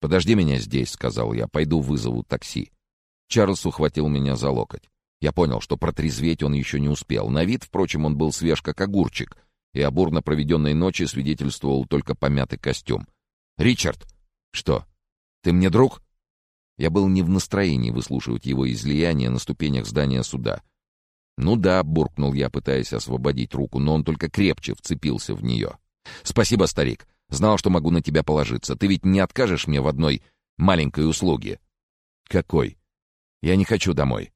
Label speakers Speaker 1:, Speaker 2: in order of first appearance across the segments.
Speaker 1: «Подожди меня здесь», — сказал я, — «пойду вызову такси». Чарльз ухватил меня за локоть. Я понял, что протрезветь он еще не успел. На вид, впрочем, он был свеж как огурчик, и о бурно проведенной ночи свидетельствовал только помятый костюм. «Ричард!» «Что? Ты мне друг?» Я был не в настроении выслушивать его излияние на ступенях здания суда. «Ну да», — буркнул я, пытаясь освободить руку, но он только крепче вцепился в нее. «Спасибо, старик. Знал, что могу на тебя положиться. Ты ведь не откажешь мне в одной маленькой услуге?» «Какой?» «Я не хочу домой».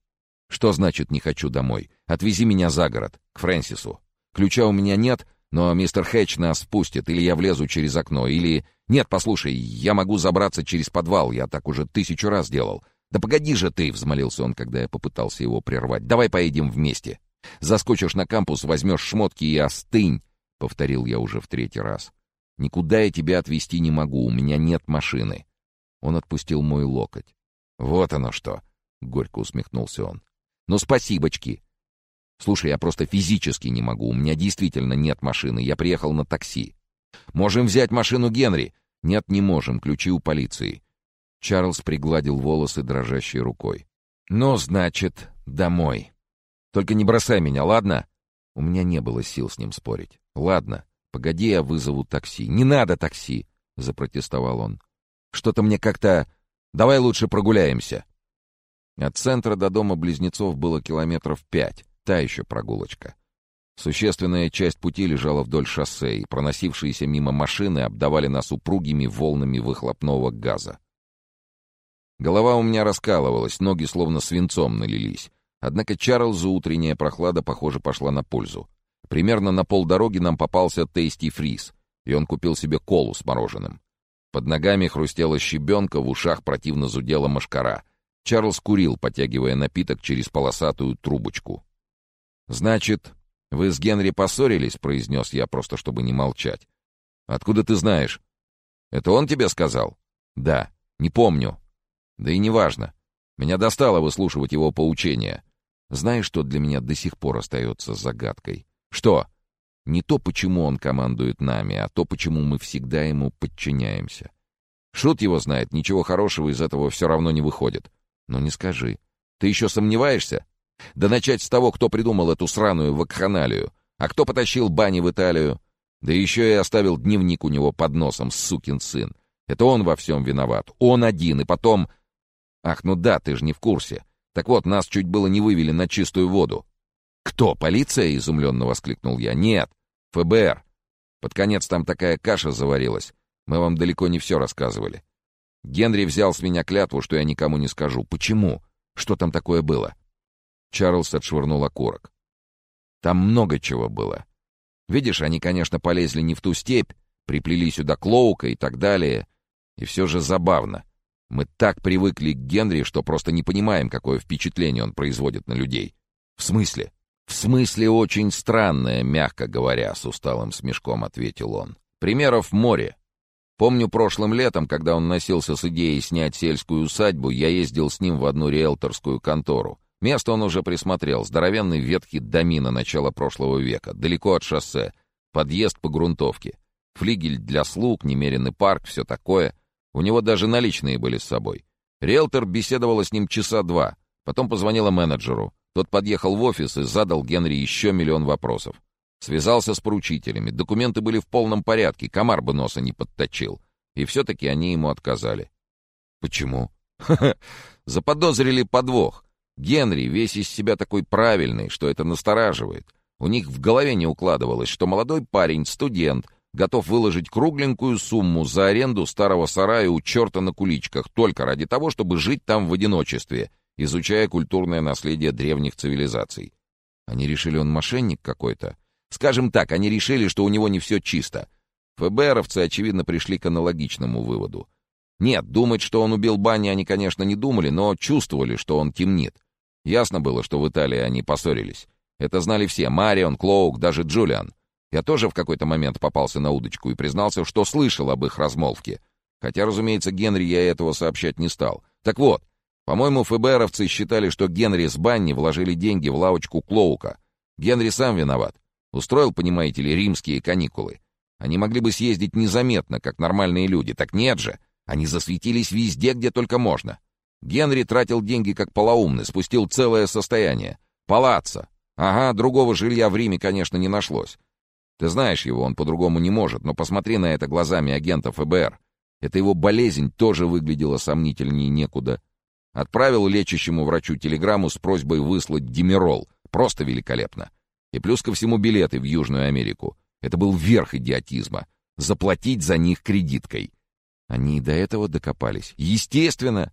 Speaker 1: «Что значит «не хочу домой»? Отвези меня за город, к Фрэнсису. Ключа у меня нет, но мистер Хэтч нас впустит, или я влезу через окно, или... Нет, послушай, я могу забраться через подвал, я так уже тысячу раз делал. Да погоди же ты, — взмолился он, когда я попытался его прервать. Давай поедем вместе. Заскочишь на кампус, возьмешь шмотки и остынь, — повторил я уже в третий раз. Никуда я тебя отвезти не могу, у меня нет машины. Он отпустил мой локоть. Вот оно что, — горько усмехнулся он. Ну, спасибочки. Слушай, я просто физически не могу, у меня действительно нет машины, я приехал на такси. Можем взять машину Генри. Нет, не можем, ключи у полиции. Чарльз пригладил волосы дрожащей рукой. Ну, значит, домой. Только не бросай меня, ладно? У меня не было сил с ним спорить. Ладно, погоди, я вызову такси. Не надо такси, запротестовал он. Что-то мне как-то... Давай лучше прогуляемся. От центра до дома близнецов было километров пять. Та еще прогулочка. Существенная часть пути лежала вдоль шоссе, и проносившиеся мимо машины обдавали нас упругими волнами выхлопного газа. Голова у меня раскалывалась, ноги словно свинцом налились. Однако Чарльзу утренняя прохлада, похоже, пошла на пользу. Примерно на полдороги нам попался Тейсти Фриз, и он купил себе колу с мороженым. Под ногами хрустела щебенка, в ушах противно зудела мошкара. Чарльз курил, потягивая напиток через полосатую трубочку. «Значит, «Вы с Генри поссорились?» — произнес я, просто чтобы не молчать. «Откуда ты знаешь?» «Это он тебе сказал?» «Да. Не помню». «Да и неважно. Меня достало выслушивать его поучения. Знаешь, что для меня до сих пор остается загадкой?» «Что?» «Не то, почему он командует нами, а то, почему мы всегда ему подчиняемся. Шут его знает, ничего хорошего из этого все равно не выходит. Но не скажи. Ты еще сомневаешься?» Да начать с того, кто придумал эту сраную вакханалию, а кто потащил бани в Италию. Да еще и оставил дневник у него под носом, сукин сын. Это он во всем виноват. Он один, и потом... Ах, ну да, ты же не в курсе. Так вот, нас чуть было не вывели на чистую воду. «Кто? Полиция?» — изумленно воскликнул я. «Нет, ФБР. Под конец там такая каша заварилась. Мы вам далеко не все рассказывали. Генри взял с меня клятву, что я никому не скажу. Почему? Что там такое было? Чарльз отшвырнул окурок. Там много чего было. Видишь, они, конечно, полезли не в ту степь, приплели сюда Клоука и так далее. И все же забавно. Мы так привыкли к Генри, что просто не понимаем, какое впечатление он производит на людей. В смысле? В смысле очень странное, мягко говоря, с усталым смешком ответил он. Примеров море. Помню, прошлым летом, когда он носился с идеей снять сельскую усадьбу, я ездил с ним в одну риэлторскую контору. Место он уже присмотрел. Здоровенный ветхий домина начала прошлого века, далеко от шоссе. Подъезд по грунтовке. Флигель для слуг, немеренный парк, все такое. У него даже наличные были с собой. Риэлтор беседовала с ним часа два. Потом позвонила менеджеру. Тот подъехал в офис и задал Генри еще миллион вопросов. Связался с поручителями. Документы были в полном порядке, комар бы носа не подточил. И все-таки они ему отказали. Почему? Заподозрили подвох. Генри весь из себя такой правильный, что это настораживает. У них в голове не укладывалось, что молодой парень, студент, готов выложить кругленькую сумму за аренду старого сарая у черта на куличках только ради того, чтобы жить там в одиночестве, изучая культурное наследие древних цивилизаций. Они решили, он мошенник какой-то. Скажем так, они решили, что у него не все чисто. ФБРовцы, очевидно, пришли к аналогичному выводу. Нет, думать, что он убил Банни, они, конечно, не думали, но чувствовали, что он темнит. Ясно было, что в Италии они поссорились. Это знали все — Марион, Клоук, даже Джулиан. Я тоже в какой-то момент попался на удочку и признался, что слышал об их размолвке. Хотя, разумеется, Генри я этого сообщать не стал. Так вот, по-моему, ФБРовцы считали, что Генри с Банни вложили деньги в лавочку Клоука. Генри сам виноват. Устроил, понимаете ли, римские каникулы. Они могли бы съездить незаметно, как нормальные люди. Так нет же. Они засветились везде, где только можно. Генри тратил деньги как полоумный, спустил целое состояние. Палаццо. Ага, другого жилья в Риме, конечно, не нашлось. Ты знаешь его, он по-другому не может, но посмотри на это глазами агента ФБР. Эта его болезнь тоже выглядела сомнительнее некуда. Отправил лечащему врачу телеграмму с просьбой выслать Демирол. Просто великолепно. И плюс ко всему билеты в Южную Америку. Это был верх идиотизма. Заплатить за них кредиткой. Они и до этого докопались. Естественно!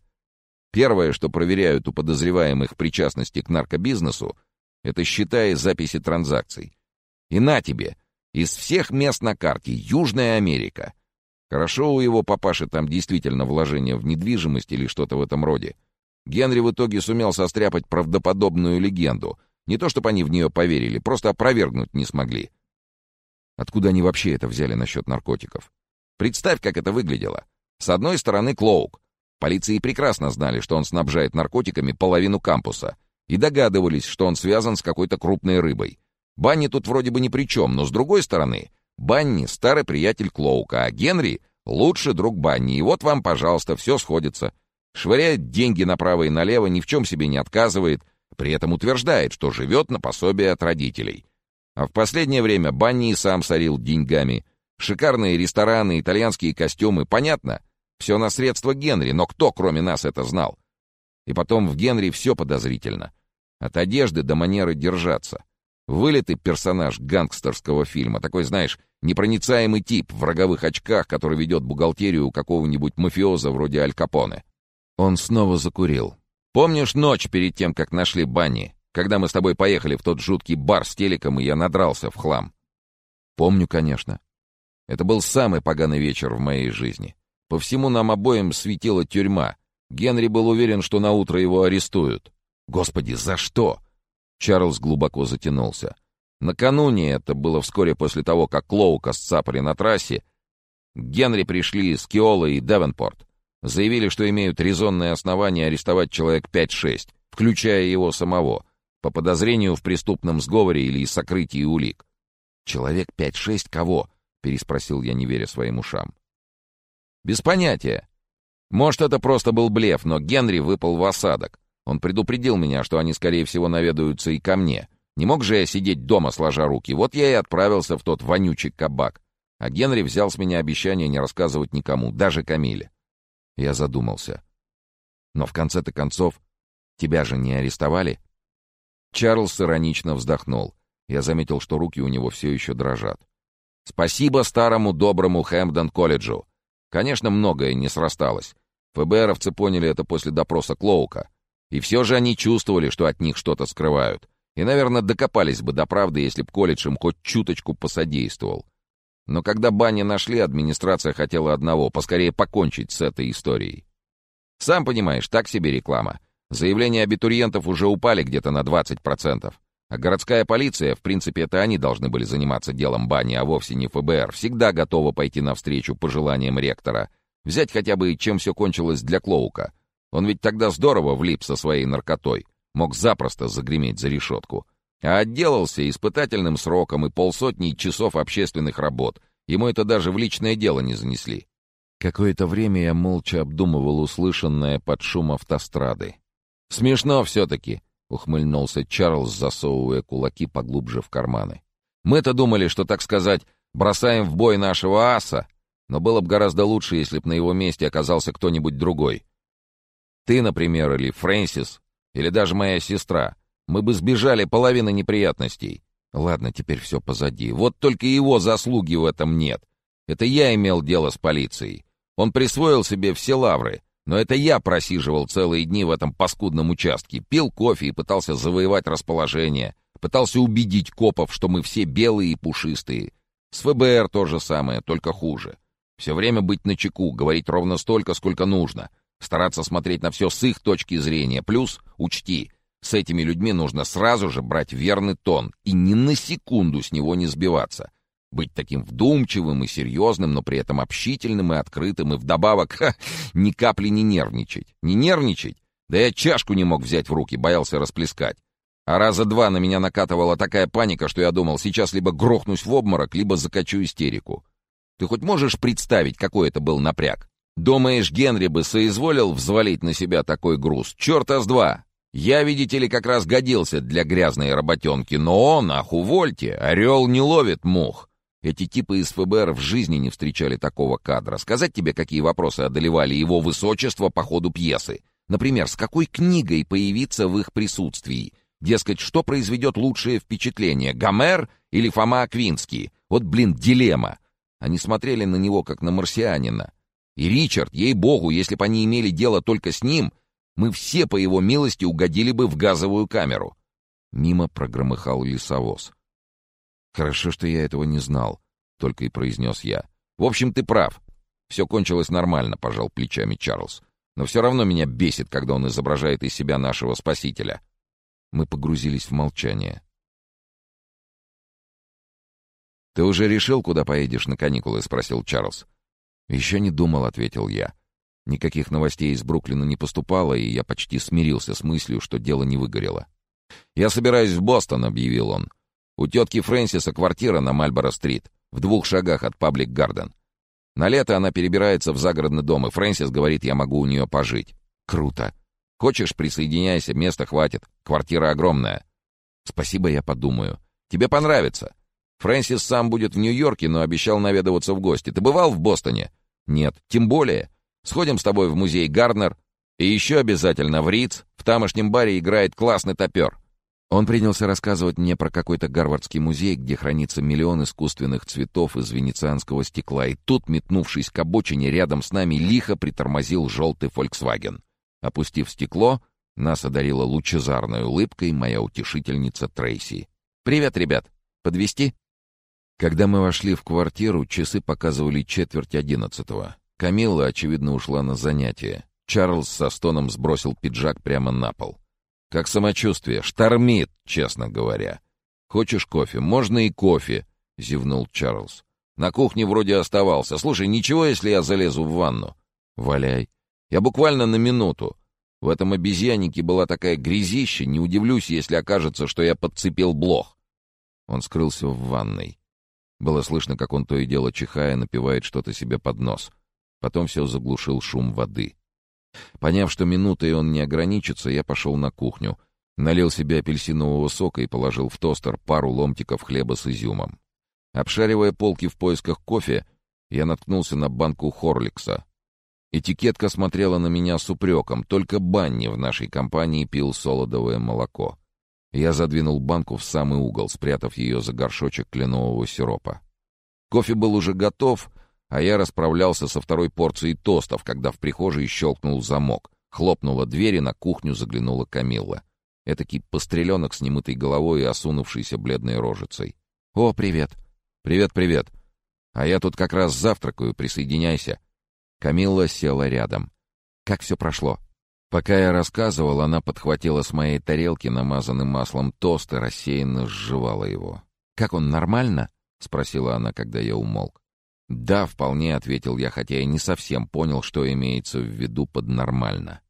Speaker 1: Первое, что проверяют у подозреваемых причастности к наркобизнесу, это счета и записи транзакций. И на тебе! Из всех мест на карте Южная Америка. Хорошо у его папаши там действительно вложение в недвижимость или что-то в этом роде. Генри в итоге сумел состряпать правдоподобную легенду. Не то чтобы они в нее поверили, просто опровергнуть не смогли. Откуда они вообще это взяли насчет наркотиков? Представь, как это выглядело. С одной стороны Клоук. Полиции прекрасно знали, что он снабжает наркотиками половину кампуса, и догадывались, что он связан с какой-то крупной рыбой. Банни тут вроде бы ни при чем, но с другой стороны, Банни — старый приятель Клоука, а Генри — лучший друг Банни, и вот вам, пожалуйста, все сходится. Швыряет деньги направо и налево, ни в чем себе не отказывает, при этом утверждает, что живет на пособие от родителей. А в последнее время Банни сам сорил деньгами. Шикарные рестораны, итальянские костюмы, понятно? Все на средства Генри, но кто, кроме нас, это знал? И потом в Генри все подозрительно. От одежды до манеры держаться. Вылитый персонаж гангстерского фильма, такой, знаешь, непроницаемый тип в роговых очках, который ведет бухгалтерию у какого-нибудь мафиоза вроде Аль Капоне. Он снова закурил. «Помнишь ночь перед тем, как нашли Банни, когда мы с тобой поехали в тот жуткий бар с телеком, и я надрался в хлам?» «Помню, конечно. Это был самый поганый вечер в моей жизни. По всему нам обоим светила тюрьма. Генри был уверен, что на утро его арестуют. Господи, за что?» Чарльз глубоко затянулся. Накануне, это было вскоре после того, как Клоука сцапали на трассе, Генри пришли с Киола и Девенпорт. Заявили, что имеют резонные основания арестовать человек 5-6, включая его самого, по подозрению в преступном сговоре или сокрытии улик. «Человек 5-6 кого?» — переспросил я, не веря своим ушам. «Без понятия. Может, это просто был блеф, но Генри выпал в осадок. Он предупредил меня, что они, скорее всего, наведаются и ко мне. Не мог же я сидеть дома, сложа руки. Вот я и отправился в тот вонючий кабак. А Генри взял с меня обещание не рассказывать никому, даже Камиле. Я задумался. Но в конце-то концов, тебя же не арестовали? Чарльз иронично вздохнул. Я заметил, что руки у него все еще дрожат. Спасибо старому доброму Хэмпдон-колледжу. Конечно, многое не срасталось. ФБРовцы поняли это после допроса Клоука. И все же они чувствовали, что от них что-то скрывают. И, наверное, докопались бы до правды, если б колледж им хоть чуточку посодействовал. Но когда Банни нашли, администрация хотела одного — поскорее покончить с этой историей. Сам понимаешь, так себе реклама. Заявления абитуриентов уже упали где-то на 20%. А городская полиция, в принципе, это они должны были заниматься делом Бани, а вовсе не ФБР, всегда готова пойти навстречу пожеланиям ректора. Взять хотя бы, чем все кончилось для Клоука. Он ведь тогда здорово влип со своей наркотой. Мог запросто загреметь за решетку. А отделался испытательным сроком и полсотни часов общественных работ. Ему это даже в личное дело не занесли. Какое-то время я молча обдумывал услышанное под шум автострады. «Смешно все-таки», — ухмыльнулся Чарльз, засовывая кулаки поглубже в карманы. «Мы-то думали, что, так сказать, бросаем в бой нашего аса, но было бы гораздо лучше, если б на его месте оказался кто-нибудь другой. Ты, например, или Фрэнсис, или даже моя сестра. Мы бы сбежали половины неприятностей. Ладно, теперь все позади. Вот только его заслуги в этом нет. Это я имел дело с полицией. Он присвоил себе все лавры. Но это я просиживал целые дни в этом паскудном участке, пил кофе и пытался завоевать расположение, пытался убедить копов, что мы все белые и пушистые. С ФБР то же самое, только хуже. Все время быть начеку, говорить ровно столько, сколько нужно, Стараться смотреть на все с их точки зрения. Плюс, учти, с этими людьми нужно сразу же брать верный тон и ни на секунду с него не сбиваться. Быть таким вдумчивым и серьезным, но при этом общительным и открытым, и вдобавок ха, ни капли не нервничать. Не нервничать? Да я чашку не мог взять в руки, боялся расплескать. А раза два на меня накатывала такая паника, что я думал, сейчас либо грохнусь в обморок, либо закачу истерику. Ты хоть можешь представить, какой это был напряг? Думаешь, Генри бы соизволил взвалить на себя такой груз? Черта с два! Я, видите ли, как раз годился для грязной работенки, но он, ах, увольте, орел не ловит мух. Эти типы из ФБР в жизни не встречали такого кадра. Сказать тебе, какие вопросы одолевали его высочество по ходу пьесы? Например, с какой книгой появиться в их присутствии? Дескать, что произведет лучшее впечатление, Гомер или Фома Аквинский? Вот, блин, дилемма. Они смотрели на него, как на марсианина. И Ричард, ей-богу, если бы они имели дело только с ним, мы все, по его милости, угодили бы в газовую камеру. Мимо прогромыхал лесовоз. «Хорошо, что я этого не знал», — только и произнес я. «В общем, ты прав. Все кончилось нормально», — пожал плечами Чарльз. «Но все равно меня бесит, когда он изображает из себя нашего спасителя». Мы погрузились в молчание. «Ты уже решил, куда поедешь на каникулы?» — спросил Чарльз. «Еще не думал», — ответил я. Никаких новостей из Бруклина не поступало, и я почти смирился с мыслью, что дело не выгорело. «Я собираюсь в Бостон», — объявил он. «У тетки Фрэнсиса квартира на Мальборо-стрит, в двух шагах от Паблик-Гарден. На лето она перебирается в загородный дом, и Фрэнсис говорит, я могу у нее пожить. Круто. Хочешь, присоединяйся, места хватит. Квартира огромная. Спасибо, я подумаю. Тебе понравится. Фрэнсис сам будет в Нью-Йорке, но обещал наведываться в гости. Ты бывал в Бостоне? Нет, тем более. Сходим с тобой в музей Гарднер. И еще обязательно в Риц. В тамошнем баре играет классный топер. Он принялся рассказывать мне про какой-то Гарвардский музей, где хранится миллион искусственных цветов из венецианского стекла, и тут, метнувшись к обочине, рядом с нами лихо притормозил желтый «Фольксваген». Опустив стекло, нас одарила лучезарной улыбкой моя утешительница Трейси. «Привет, ребят! Подвести? Когда мы вошли в квартиру, часы показывали четверть одиннадцатого. Камилла, очевидно, ушла на занятие. Чарльз со стоном сбросил пиджак прямо на пол. «Как самочувствие? Штормит, честно говоря. Хочешь кофе? Можно и кофе», — зевнул Чарльз. «На кухне вроде оставался. Слушай, ничего, если я залезу в ванну?» «Валяй. Я буквально на минуту. В этом обезьяннике была такая грязища, не удивлюсь, если окажется, что я подцепил блох». Он скрылся в ванной. Было слышно, как он то и дело чихая напивает что-то себе под нос — Потом все заглушил шум воды. Поняв, что минутой он не ограничится, я пошел на кухню, налил себе апельсинового сока и положил в тостер пару ломтиков хлеба с изюмом. Обшаривая полки в поисках кофе, я наткнулся на банку Хорликса. Этикетка смотрела на меня с упреком, только Банни в нашей компании пил солодовое молоко. Я задвинул банку в самый угол, спрятав ее за горшочек кленового сиропа. Кофе был уже готов, а я расправлялся со второй порцией тостов, когда в прихожей щелкнул замок. Хлопнула дверь, и на кухню заглянула Камилла. Этакий постреленок с немытой головой и осунувшейся бледной рожицей. «О, привет!» «Привет, привет!» «А я тут как раз завтракаю, присоединяйся!» Камилла села рядом. «Как все прошло?» Пока я рассказывал, она подхватила с моей тарелки намазанным маслом тост и рассеянно сживала его. «Как он, нормально?» — спросила она, когда я умолк. «Да, вполне», — ответил я, хотя и не совсем понял, что имеется в виду под «нормально».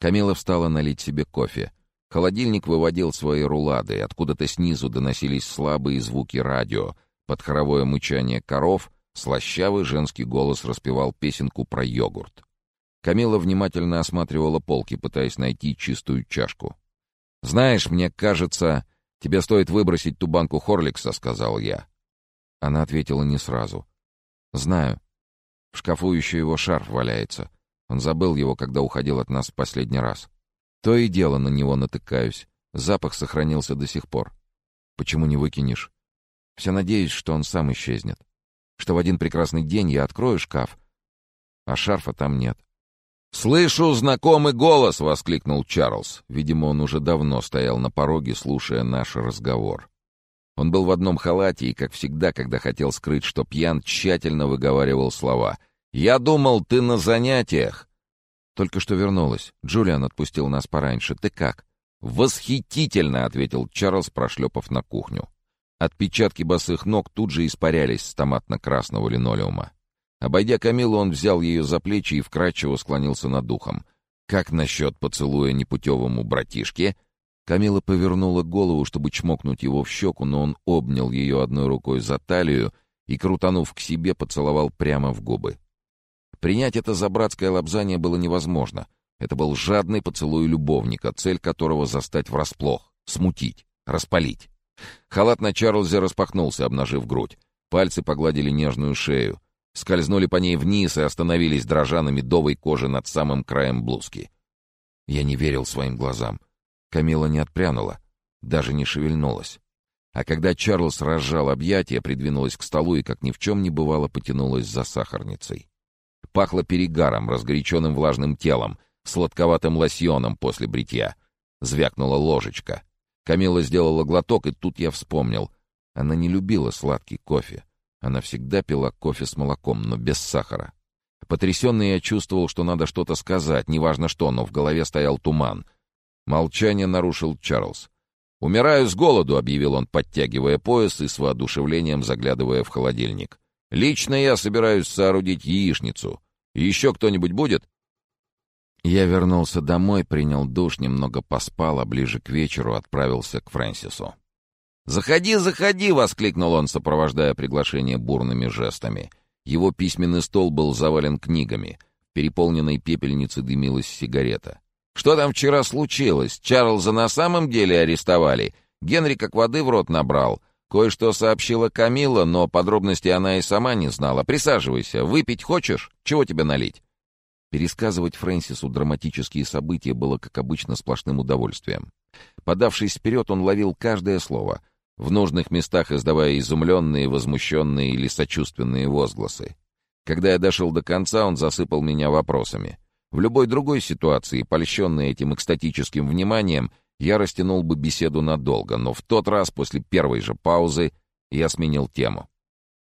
Speaker 1: Камила встала налить себе кофе. Холодильник выводил свои рулады, откуда-то снизу доносились слабые звуки радио. Под хоровое мычание коров слащавый женский голос распевал песенку про йогурт. Камила внимательно осматривала полки, пытаясь найти чистую чашку. «Знаешь, мне кажется, тебе стоит выбросить ту банку Хорликса», — сказал я. Она ответила не сразу. «Знаю. В шкафу еще его шарф валяется. Он забыл его, когда уходил от нас в последний раз. То и дело на него натыкаюсь. Запах сохранился до сих пор. Почему не выкинешь? Все надеюсь, что он сам исчезнет. Что в один прекрасный день я открою шкаф, а шарфа там нет. «Слышу знакомый голос!» — воскликнул Чарльз. Видимо, он уже давно стоял на пороге, слушая наш разговор. Он был в одном халате и, как всегда, когда хотел скрыть, что пьян, тщательно выговаривал слова. «Я думал, ты на занятиях!» «Только что вернулась. Джулиан отпустил нас пораньше. Ты как?» «Восхитительно!» — ответил Чарльз, прошлепав на кухню. Отпечатки босых ног тут же испарялись с томатно-красного линолеума. Обойдя Камилу, он взял ее за плечи и вкрадчиво склонился над духом. «Как насчет поцелуя непутевому братишке?» Камила повернула голову, чтобы чмокнуть его в щеку, но он обнял ее одной рукой за талию и, крутанув к себе, поцеловал прямо в губы. Принять это за братское лобзание было невозможно. Это был жадный поцелуй любовника, цель которого застать врасплох, смутить, распалить. Халат на Чарльзе распахнулся, обнажив грудь. Пальцы погладили нежную шею. Скользнули по ней вниз и остановились, дрожа на медовой коже над самым краем блузки. Я не верил своим глазам. Камила не отпрянула, даже не шевельнулась. А когда Чарльз разжал объятия, придвинулась к столу и, как ни в чем не бывало, потянулась за сахарницей. Пахло перегаром, разгоряченным влажным телом, сладковатым лосьоном после бритья. Звякнула ложечка. Камила сделала глоток, и тут я вспомнил. Она не любила сладкий кофе. Она всегда пила кофе с молоком, но без сахара. Потрясенный я чувствовал, что надо что-то сказать, неважно что, но в голове стоял туман. Молчание нарушил Чарльз. «Умираю с голоду», — объявил он, подтягивая пояс и с воодушевлением заглядывая в холодильник. «Лично я собираюсь соорудить яичницу. Еще кто-нибудь будет?» Я вернулся домой, принял душ, немного поспал, а ближе к вечеру отправился к Фрэнсису. «Заходи, заходи!» — воскликнул он, сопровождая приглашение бурными жестами. Его письменный стол был завален книгами. В переполненной пепельнице дымилась сигарета. «Что там вчера случилось? Чарльза на самом деле арестовали? Генри как воды в рот набрал. Кое-что сообщила Камила, но подробностей она и сама не знала. Присаживайся. Выпить хочешь? Чего тебе налить?» Пересказывать Фрэнсису драматические события было, как обычно, сплошным удовольствием. Подавшись вперед, он ловил каждое слово — в нужных местах издавая изумленные, возмущенные или сочувственные возгласы. Когда я дошел до конца, он засыпал меня вопросами. В любой другой ситуации, польщенный этим экстатическим вниманием, я растянул бы беседу надолго, но в тот раз, после первой же паузы, я сменил тему.